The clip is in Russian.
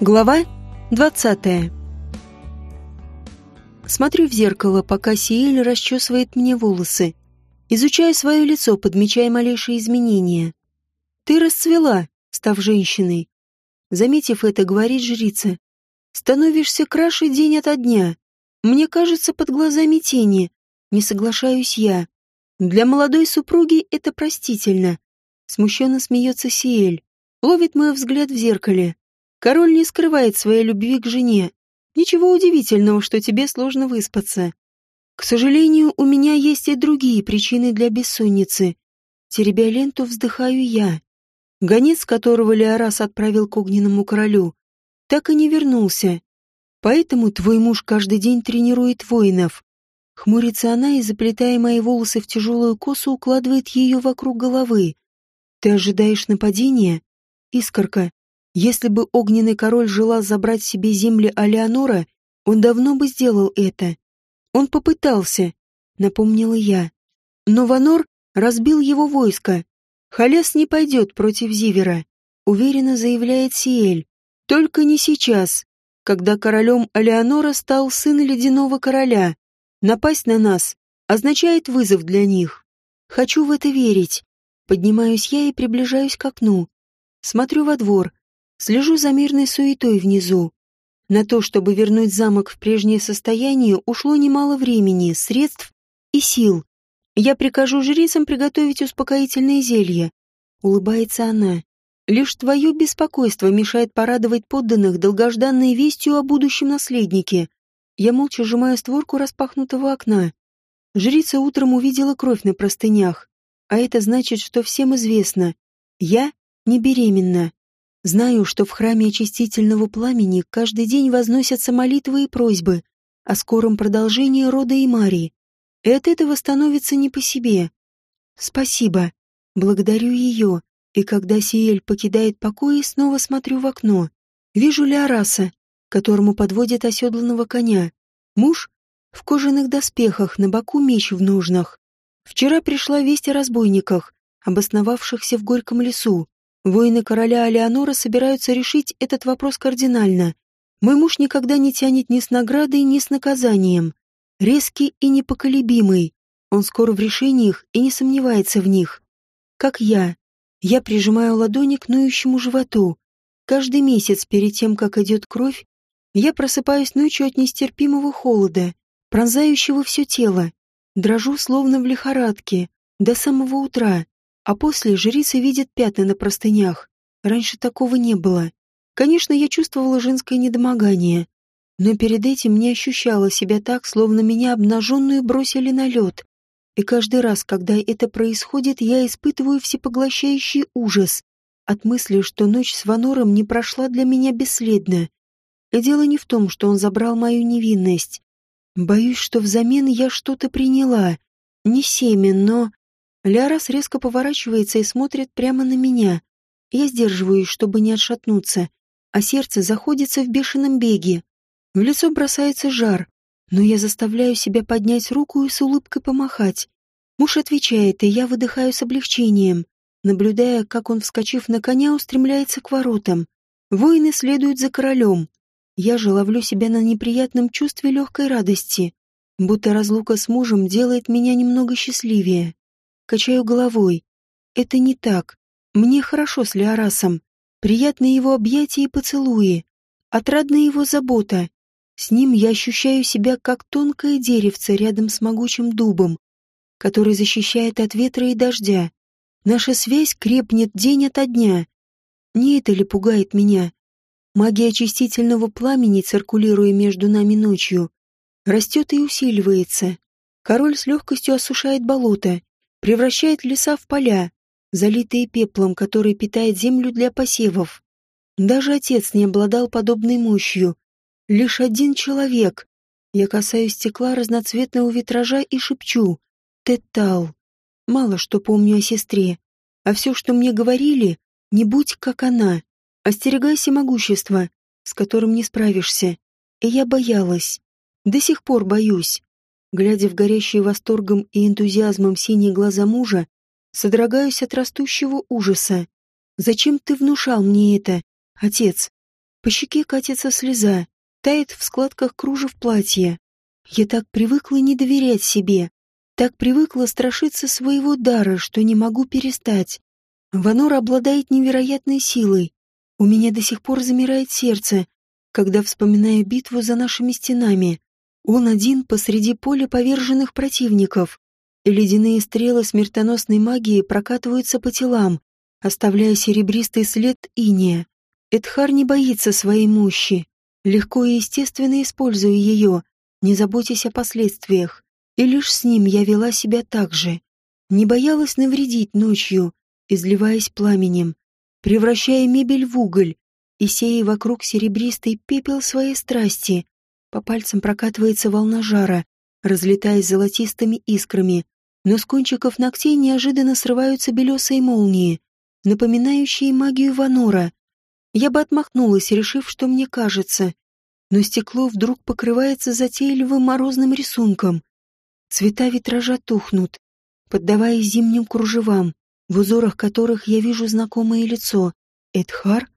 Глава 20 Смотрю в зеркало, пока Сиэль расчесывает мне волосы. Изучаю свое лицо, подмечая малейшие изменения. Ты расцвела, став женщиной. Заметив это, говорит жрица. Становишься краше день ото дня. Мне кажется, под глазами тени. Не соглашаюсь я. Для молодой супруги это простительно. Смущенно смеется Сиэль. Ловит мой взгляд в зеркале. Король не скрывает своей любви к жене. Ничего удивительного, что тебе сложно выспаться. К сожалению, у меня есть и другие причины для бессонницы. Теребя ленту, вздыхаю я. Гонец, которого Леорас отправил к огненному королю, так и не вернулся. Поэтому твой муж каждый день тренирует воинов. Хмурится она и, заплетая мои волосы в тяжелую косу, укладывает ее вокруг головы. Ты ожидаешь нападения? Искорка, если бы огненный король желал забрать себе земли Алеонора, он давно бы сделал это. Он попытался, напомнила я. Но Ванор разбил его войско. Халес не пойдет против Зивера, уверенно заявляет Сиэль. Только не сейчас, когда королем Алеонора стал сын ледяного короля. Напасть на нас означает вызов для них. Хочу в это верить. Поднимаюсь я и приближаюсь к окну. Смотрю во двор, Слежу за мирной суетой внизу. На то, чтобы вернуть замок в прежнее состояние, ушло немало времени, средств и сил. Я прикажу жрицам приготовить успокоительные зелья. Улыбается она. Лишь твое беспокойство мешает порадовать подданных долгожданной вестью о будущем наследнике. Я молча сжимаю створку распахнутого окна. Жрица утром увидела кровь на простынях. А это значит, что всем известно. Я не беременна. Знаю, что в храме очистительного пламени каждый день возносятся молитвы и просьбы о скором продолжении рода и Марии. И от этого становится не по себе. Спасибо. Благодарю ее. И когда Сиэль покидает покои, снова смотрю в окно. Вижу Леораса, которому подводят оседланного коня. Муж в кожаных доспехах, на боку меч в ножнах. Вчера пришла весть о разбойниках, обосновавшихся в горьком лесу. Воины короля Алеонора собираются решить этот вопрос кардинально. Мой муж никогда не тянет ни с наградой, ни с наказанием. Резкий и непоколебимый. Он скоро в решениях и не сомневается в них. Как я. Я прижимаю ладони к ноющему животу. Каждый месяц перед тем, как идет кровь, я просыпаюсь ночью от нестерпимого холода, пронзающего все тело. Дрожу, словно в лихорадке, до самого утра. А после жрица видит пятна на простынях. Раньше такого не было. Конечно, я чувствовала женское недомогание, но перед этим не ощущала себя так, словно меня обнаженную бросили на лед. И каждый раз, когда это происходит, я испытываю всепоглощающий ужас от мысли, что ночь с Ванором не прошла для меня бесследно. И дело не в том, что он забрал мою невинность. Боюсь, что взамен я что-то приняла. Не семя, но... Лярас резко поворачивается и смотрит прямо на меня. Я сдерживаюсь, чтобы не отшатнуться, а сердце заходится в бешеном беге. В лицо бросается жар, но я заставляю себя поднять руку и с улыбкой помахать. Муж отвечает, и я выдыхаю с облегчением, наблюдая, как он, вскочив на коня, устремляется к воротам. Воины следуют за королем. Я же ловлю себя на неприятном чувстве легкой радости, будто разлука с мужем делает меня немного счастливее. Качаю головой. Это не так. Мне хорошо с Леорасом. Приятны его объятия и поцелуи. Отрадна его забота. С ним я ощущаю себя как тонкое деревце рядом с могучим дубом, который защищает от ветра и дождя. Наша связь крепнет день ото дня. Не это ли пугает меня? Магия очистительного пламени, циркулируя между нами ночью, растет и усиливается. Король с легкостью осушает болото, превращает леса в поля, залитые пеплом, который питает землю для посевов. Даже отец не обладал подобной мощью. Лишь один человек. Я касаюсь стекла разноцветного витража и шепчу. Тетал. Мало что помню о сестре. А все, что мне говорили, не будь как она. Остерегайся могущества, с которым не справишься. И я боялась. До сих пор боюсь. Глядя в горящие восторгом и энтузиазмом синие глаза мужа, содрогаюсь от растущего ужаса. «Зачем ты внушал мне это, отец?» По щеке катится слеза, тает в складках кружев платья. Я так привыкла не доверять себе, так привыкла страшиться своего дара, что не могу перестать. Ванор обладает невероятной силой. У меня до сих пор замирает сердце, когда вспоминаю битву за нашими стенами. Он один посреди поля поверженных противников. Ледяные стрелы смертоносной магии прокатываются по телам, оставляя серебристый след иния. Эдхар не боится своей мощи, легко и естественно используя ее, не заботясь о последствиях. И лишь с ним я вела себя так же. Не боялась навредить ночью, изливаясь пламенем, превращая мебель в уголь, и сея вокруг серебристый пепел своей страсти. По пальцам прокатывается волна жара, разлетаясь золотистыми искрами, но с кончиков ногтей неожиданно срываются белесые молнии, напоминающие магию Ванора. Я бы отмахнулась, решив, что мне кажется, но стекло вдруг покрывается затейливым морозным рисунком. Цвета витража тухнут, поддаваясь зимним кружевам, в узорах которых я вижу знакомое лицо. Эдхар?